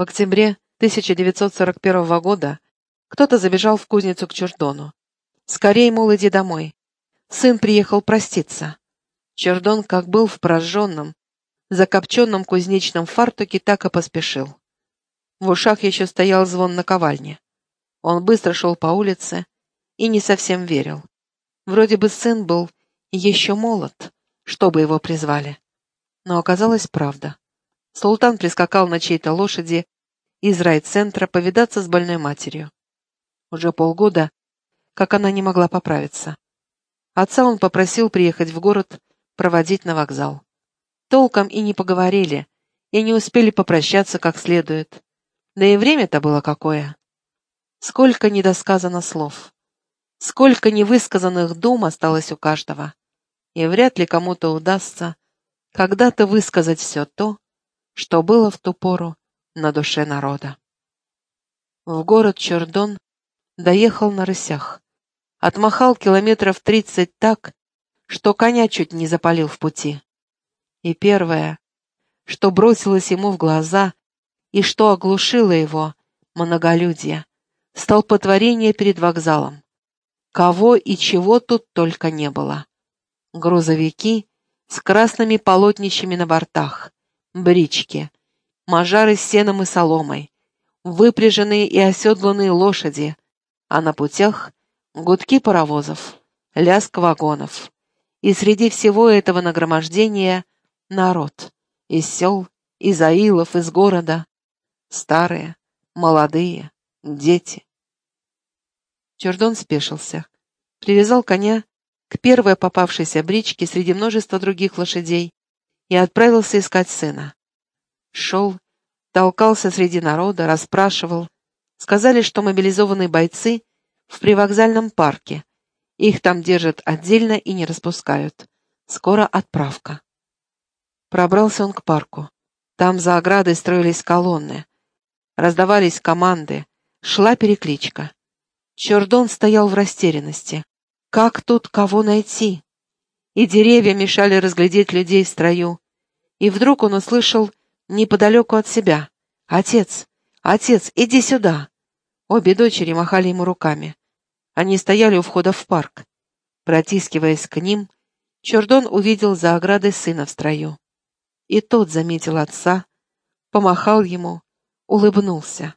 В октябре 1941 года кто-то забежал в кузницу к Чердону. «Скорей, мол, иди домой. Сын приехал проститься». Чердон, как был в прожженном, закопченном кузнечном фартуке, так и поспешил. В ушах еще стоял звон наковальни. Он быстро шел по улице и не совсем верил. Вроде бы сын был еще молод, чтобы его призвали. Но оказалась правда. Султан прискакал на чьей-то лошади из райцентра повидаться с больной матерью. Уже полгода, как она не могла поправиться. Отца он попросил приехать в город проводить на вокзал. Толком и не поговорили, и не успели попрощаться как следует. Да и время-то было какое. Сколько недосказано слов. Сколько невысказанных дум осталось у каждого. И вряд ли кому-то удастся когда-то высказать все то, что было в ту пору на душе народа. В город Чердон доехал на рысях. Отмахал километров тридцать так, что коня чуть не запалил в пути. И первое, что бросилось ему в глаза и что оглушило его, многолюдие, столпотворение перед вокзалом. Кого и чего тут только не было. Грузовики с красными полотнищами на бортах, брички, мажары с сеном и соломой, выпряженные и оседланные лошади, а на путях гудки паровозов, лязг вагонов. И среди всего этого нагромождения народ из сел, из аилов, из города, старые, молодые, дети. Чердон спешился, привязал коня к первой попавшейся бричке среди множества других лошадей и отправился искать сына. Шел, толкался среди народа, расспрашивал. Сказали, что мобилизованные бойцы в привокзальном парке. Их там держат отдельно и не распускают. Скоро отправка. Пробрался он к парку. Там за оградой строились колонны. Раздавались команды. Шла перекличка. Чердон стоял в растерянности. Как тут кого найти? И деревья мешали разглядеть людей в строю. И вдруг он услышал неподалеку от себя. «Отец! Отец, иди сюда!» Обе дочери махали ему руками. Они стояли у входа в парк. Протискиваясь к ним, Чердон увидел за оградой сына в строю. И тот заметил отца, помахал ему, улыбнулся.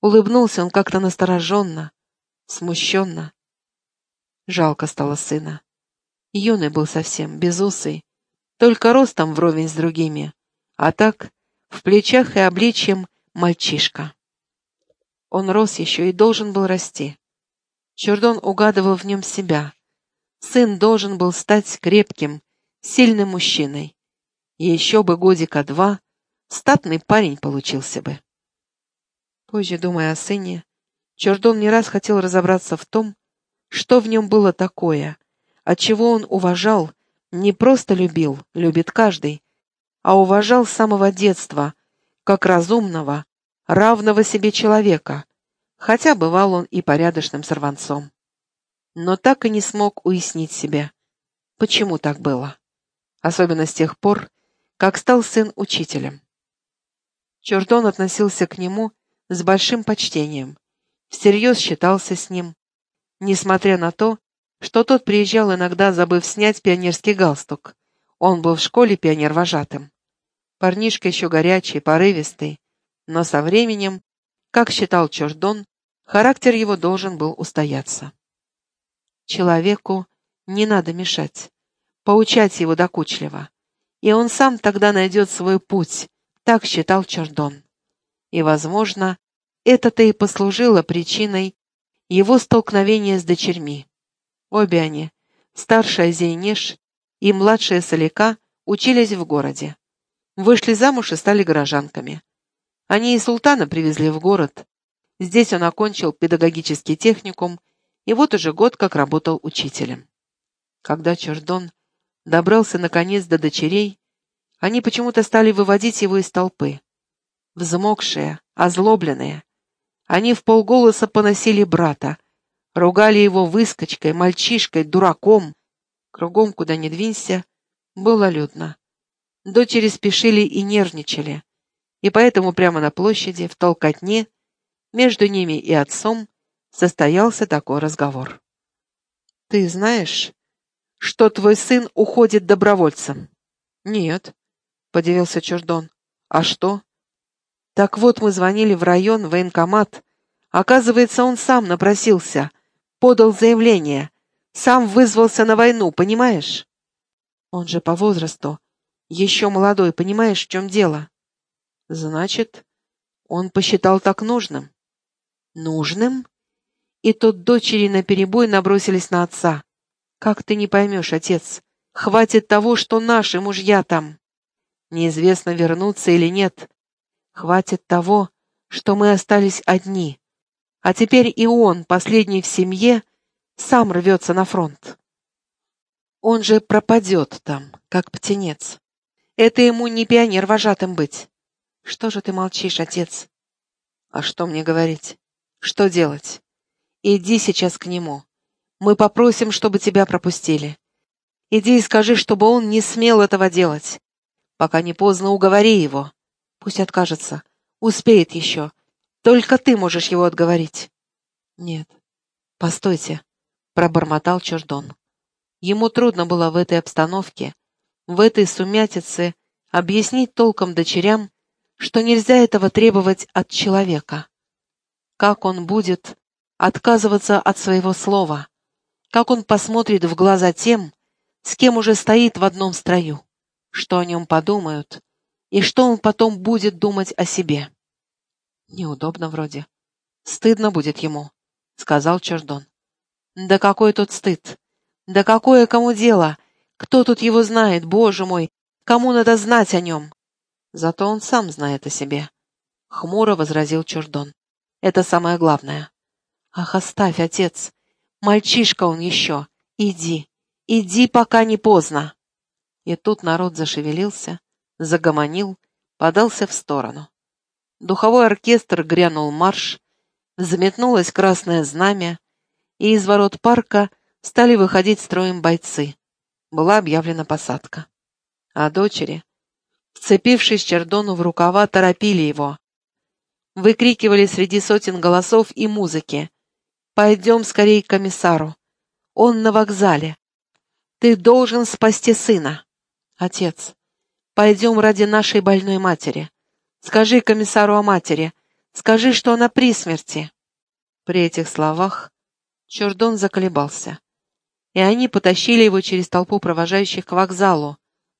Улыбнулся он как-то настороженно, смущенно. Жалко стало сына. Юный был совсем, безусый, только ростом вровень с другими, а так в плечах и обличьем мальчишка. Он рос еще и должен был расти. Чердон угадывал в нем себя. Сын должен был стать крепким, сильным мужчиной. Еще бы годика два, статный парень получился бы. Позже, думая о сыне, Чердон не раз хотел разобраться в том, что в нем было такое, от чего он уважал, не просто любил, любит каждый, а уважал с самого детства, как разумного, равного себе человека, хотя бывал он и порядочным сорванцом. Но так и не смог уяснить себе, почему так было, особенно с тех пор, как стал сын учителем. Чурдон относился к нему с большим почтением, всерьез считался с ним, несмотря на то, что тот приезжал иногда, забыв снять пионерский галстук. Он был в школе пионер-вожатым. Парнишка еще горячий, порывистый, но со временем, как считал Чордон, характер его должен был устояться. Человеку не надо мешать, поучать его докучливо, и он сам тогда найдет свой путь, так считал Чордон. И, возможно, это-то и послужило причиной его столкновения с дочерьми. Обе они, старшая Зейнеш и младшая Салика, учились в городе. Вышли замуж и стали горожанками. Они и султана привезли в город. Здесь он окончил педагогический техникум и вот уже год как работал учителем. Когда Чердон добрался наконец до дочерей, они почему-то стали выводить его из толпы. Взмокшие, озлобленные, они в полголоса поносили брата, ругали его выскочкой, мальчишкой, дураком. Кругом, куда ни двинься, было людно. Дочери спешили и нервничали. И поэтому прямо на площади, в толкотне, между ними и отцом, состоялся такой разговор. «Ты знаешь, что твой сын уходит добровольцем?» «Нет», — подивился Чуждон. «А что?» «Так вот, мы звонили в район, в военкомат. Оказывается, он сам напросился, подал заявление, сам вызвался на войну, понимаешь?» «Он же по возрасту, еще молодой, понимаешь, в чем дело?» «Значит, он посчитал так нужным?» «Нужным?» И тут дочери наперебой набросились на отца. «Как ты не поймешь, отец? Хватит того, что наши мужья там. Неизвестно, вернуться или нет. Хватит того, что мы остались одни. А теперь и он, последний в семье, сам рвется на фронт. Он же пропадет там, как птенец. Это ему не пионер вожатым быть. Что же ты молчишь, отец? А что мне говорить? Что делать? Иди сейчас к нему. Мы попросим, чтобы тебя пропустили. Иди и скажи, чтобы он не смел этого делать. Пока не поздно, уговори его. Пусть откажется. Успеет еще. Только ты можешь его отговорить. Нет. Постойте, пробормотал Чуждон. Ему трудно было в этой обстановке, в этой сумятице объяснить толком дочерям, что нельзя этого требовать от человека. Как он будет отказываться от своего слова? Как он посмотрит в глаза тем, с кем уже стоит в одном строю? Что о нем подумают? И что он потом будет думать о себе? Неудобно вроде. Стыдно будет ему, — сказал Чердон. Да какой тут стыд? Да какое кому дело? Кто тут его знает, боже мой? Кому надо знать о нем? Зато он сам знает о себе. Хмуро возразил Чурдон. Это самое главное. Ах, оставь, отец. Мальчишка он еще. Иди. Иди, пока не поздно. И тут народ зашевелился, загомонил, подался в сторону. Духовой оркестр грянул марш, взметнулось красное знамя, и из ворот парка стали выходить строем бойцы. Была объявлена посадка. А дочери, вцепившись Чердону в рукава, торопили его. Выкрикивали среди сотен голосов и музыки. «Пойдем скорее к комиссару. Он на вокзале. Ты должен спасти сына. Отец, пойдем ради нашей больной матери. Скажи комиссару о матери. Скажи, что она при смерти». При этих словах Чурдон заколебался и они потащили его через толпу провожающих к вокзалу,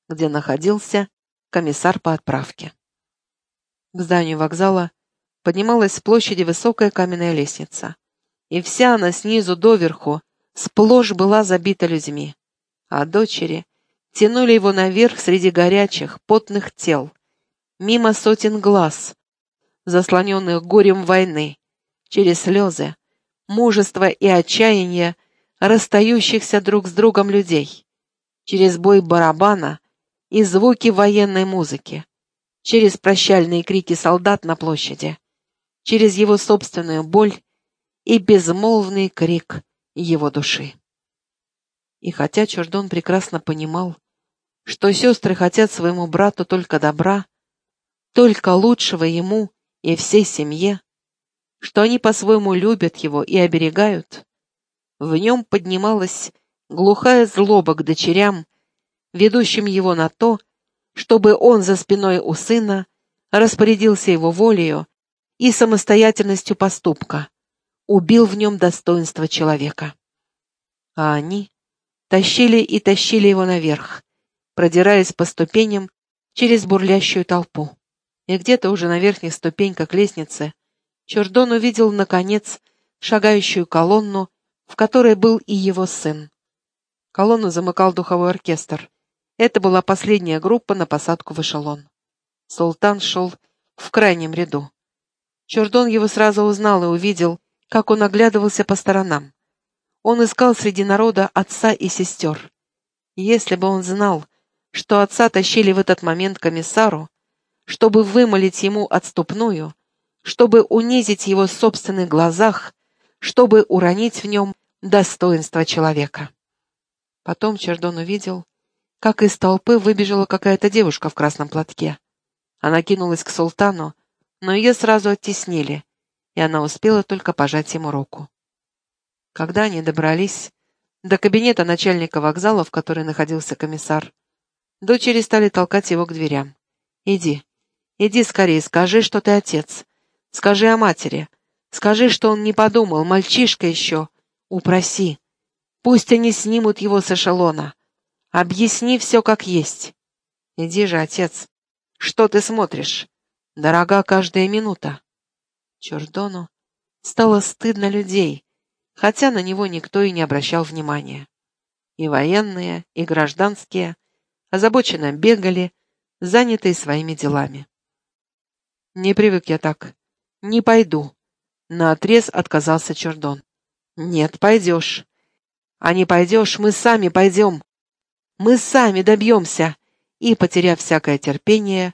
где находился комиссар по отправке. К зданию вокзала поднималась с площади высокая каменная лестница, и вся она снизу доверху сплошь была забита людьми, а дочери тянули его наверх среди горячих, потных тел, мимо сотен глаз, заслоненных горем войны, через слезы, мужество и отчаяние расстающихся друг с другом людей, через бой барабана и звуки военной музыки, через прощальные крики солдат на площади, через его собственную боль и безмолвный крик его души. И хотя Чурдон прекрасно понимал, что сестры хотят своему брату только добра, только лучшего ему и всей семье, что они по-своему любят его и оберегают, в нем поднималась глухая злоба к дочерям, ведущим его на то, чтобы он за спиной у сына распорядился его волею и самостоятельностью поступка, убил в нем достоинство человека. А они тащили и тащили его наверх, продираясь по ступеням через бурлящую толпу. И где-то уже на верхних ступеньках лестницы Чурдон увидел, наконец, шагающую колонну в которой был и его сын. Колонну замыкал духовой оркестр. Это была последняя группа на посадку в эшелон. Султан шел в крайнем ряду. Чурдон его сразу узнал и увидел, как он оглядывался по сторонам. Он искал среди народа отца и сестер. Если бы он знал, что отца тащили в этот момент комиссару, чтобы вымолить ему отступную, чтобы унизить его в собственных глазах, чтобы уронить в нем достоинство человека. Потом Чердон увидел, как из толпы выбежала какая-то девушка в красном платке. Она кинулась к султану, но ее сразу оттеснили, и она успела только пожать ему руку. Когда они добрались до кабинета начальника вокзала, в которой находился комиссар, дочери стали толкать его к дверям. «Иди, иди скорее, скажи, что ты отец. Скажи о матери. Скажи, что он не подумал, мальчишка еще. Упроси. Пусть они снимут его с эшелона. Объясни все как есть. Иди же, отец. Что ты смотришь? Дорога каждая минута. Чурдону стало стыдно людей, хотя на него никто и не обращал внимания. И военные, и гражданские озабоченно бегали, занятые своими делами. Не привык я так. Не пойду. Наотрез отказался Чурдон. Нет, пойдешь. А не пойдешь, мы сами пойдем. Мы сами добьемся. И, потеряв всякое терпение,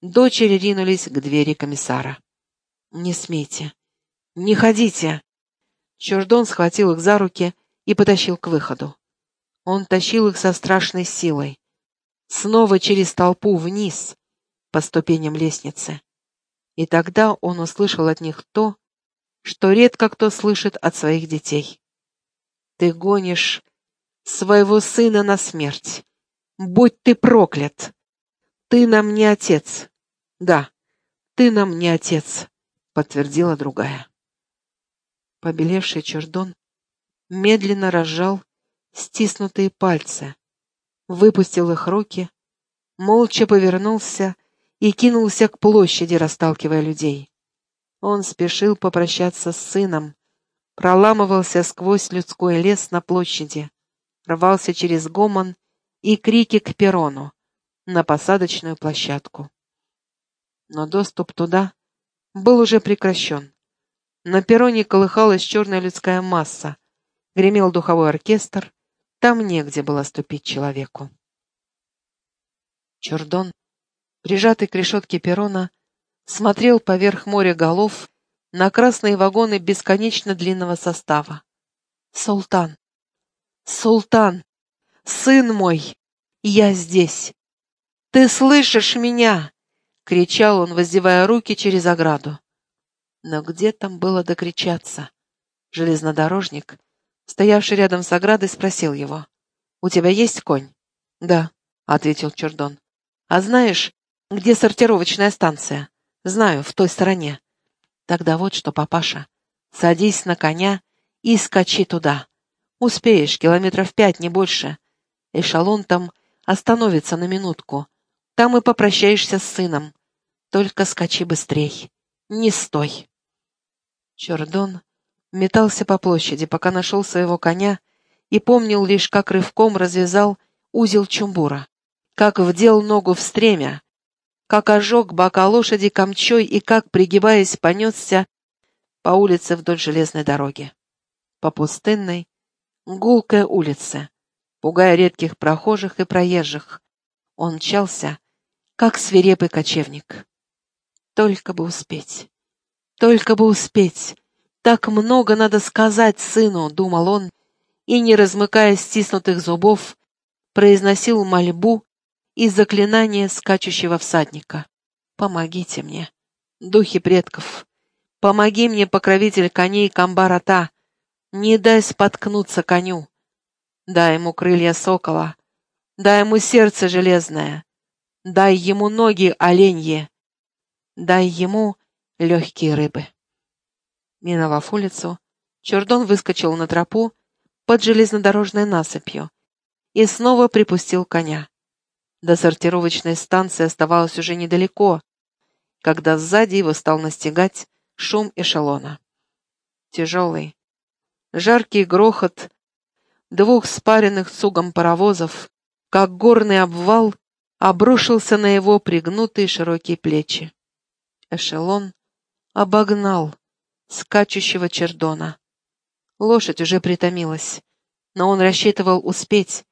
дочери ринулись к двери комиссара. «Не смейте! Не ходите!» Чурдон схватил их за руки и потащил к выходу. Он тащил их со страшной силой. Снова через толпу вниз, по ступеням лестницы. И тогда он услышал от них то, что редко кто слышит от своих детей. Ты гонишь своего сына на смерть. Будь ты проклят! Ты нам не отец. Да, ты нам не отец, подтвердила другая. Побелевший чердон медленно разжал стиснутые пальцы, выпустил их руки, молча повернулся и кинулся к площади, расталкивая людей. Он спешил попрощаться с сыном, проламывался сквозь людской лес на площади, рвался через гомон и крики к перрону, на посадочную площадку. Но доступ туда был уже прекращен. На перроне колыхалась черная людская масса, гремел духовой оркестр, там негде было ступить человеку. Чурдон, прижатый к решетке перрона, смотрел поверх моря голов на красные вагоны бесконечно длинного состава. «Султан! Султан! Сын мой! Я здесь! Ты слышишь меня?» — кричал он, воздевая руки через ограду. Но где там было докричаться? Железнодорожник, стоявший рядом с оградой, спросил его. «У тебя есть конь?» «Да», — ответил Чердон. «А знаешь, где сортировочная станция?» «Знаю, в той стороне». Тогда вот что, папаша, садись на коня и скачи туда. Успеешь, километров пять, не больше. Эшелон там остановится на минутку. Там и попрощаешься с сыном. Только скачи быстрей. Не стой. Чордон метался по площади, пока нашел своего коня и помнил лишь, как рывком развязал узел чумбура, как вдел ногу в стремя, как ожег бока лошади камчой и как, пригибаясь, понесся по улице вдоль железной дороги. По пустынной, гулкой улице, пугая редких прохожих и проезжих, он мчался, как свирепый кочевник. Только бы успеть, только бы успеть. Так много надо сказать сыну, думал он, и, не размыкая стиснутых зубов, произносил мольбу и заклинание скачущего всадника. Помогите мне, духи предков. Помоги мне, покровитель коней Камбарата. Не дай споткнуться коню. Дай ему крылья сокола. Дай ему сердце железное. Дай ему ноги оленьи. Дай ему легкие рыбы. Миновав улицу, Чурдон выскочил на тропу под железнодорожной насыпью и снова припустил коня. До сортировочной станции оставалось уже недалеко, когда сзади его стал настигать шум эшелона. Тяжелый, жаркий грохот двух спаренных цугом паровозов, как горный обвал, обрушился на его пригнутые широкие плечи. Эшелон обогнал скачущего чердона. Лошадь уже притомилась, но он рассчитывал успеть,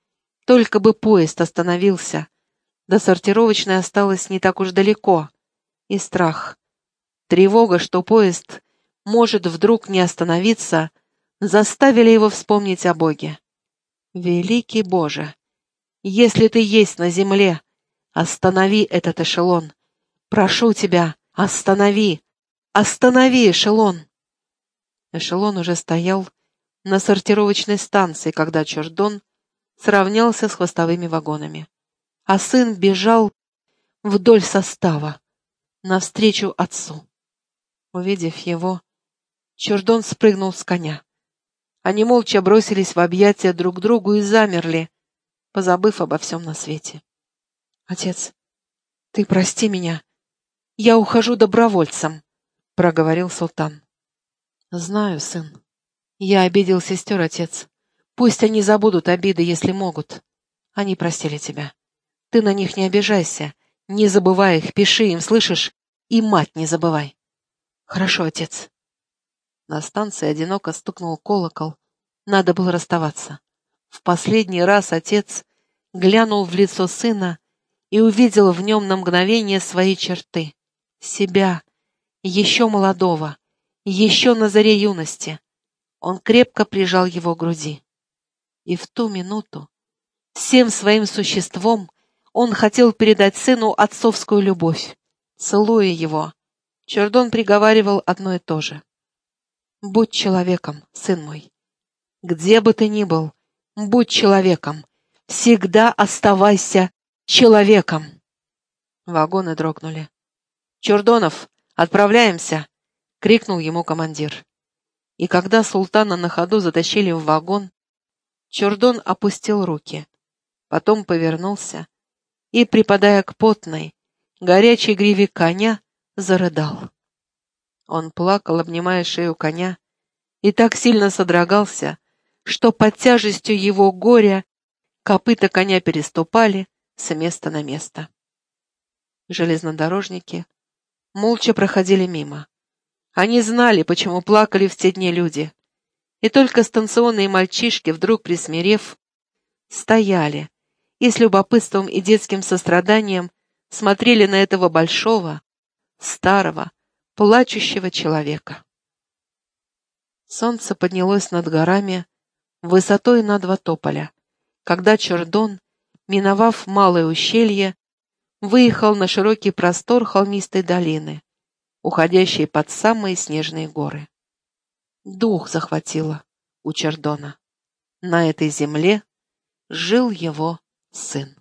только бы поезд остановился, до сортировочной осталось не так уж далеко. И страх. Тревога, что поезд может вдруг не остановиться, заставили его вспомнить о Боге. «Великий Боже, если Ты есть на земле, останови этот эшелон, Прошу тебя, останови! Останови эшелон!» Эшелон уже стоял на сортировочной станции, когда Чурдон сравнялся с хвостовыми вагонами. А сын бежал вдоль состава, навстречу отцу. Увидев его, Чурдон спрыгнул с коня. Они молча бросились в объятия друг другу и замерли, позабыв обо всем на свете. «Отец, ты прости меня. Я ухожу добровольцем», — проговорил султан. «Знаю, сын. Я обидел сестер, отец. Пусть они забудут обиды, если могут. Они простили тебя. Ты на них не обижайся. Не забывай их, пиши им, слышишь? И мать не забывай». «Хорошо, отец». На станции одиноко стукнул колокол. Надо было расставаться. В последний раз отец глянул в лицо сына и увидел в нем на мгновение свои черты. Себя, еще молодого, еще на заре юности. Он крепко прижал его к груди. И в ту минуту, всем своим существом, он хотел передать сыну отцовскую любовь. Целуя его, Чердон приговаривал одно и то же. «Будь человеком, сын мой. Где бы ты ни был, будь человеком. Всегда оставайся человеком!» Вагоны дрогнули. «Чурдонов, отправляемся!» — крикнул ему командир. И когда султана на ходу затащили в вагон, Чурдон опустил руки, потом повернулся и, припадая к потной, горячей гриве коня, зарыдал. Он плакал, обнимая шею коня, и так сильно содрогался, что под тяжестью его горя копыта коня переступали, с места на место. Железнодорожники молча проходили мимо. Они знали, почему плакали в те дни люди. И только станционные мальчишки, вдруг присмирев, стояли и с любопытством и детским состраданием смотрели на этого большого, старого, плачущего человека. Солнце поднялось над горами высотой на два тополя, когда Чордон миновав малое ущелье, выехал на широкий простор холмистой долины, уходящей под самые снежные горы. Дух захватило у Чердона. На этой земле жил его сын.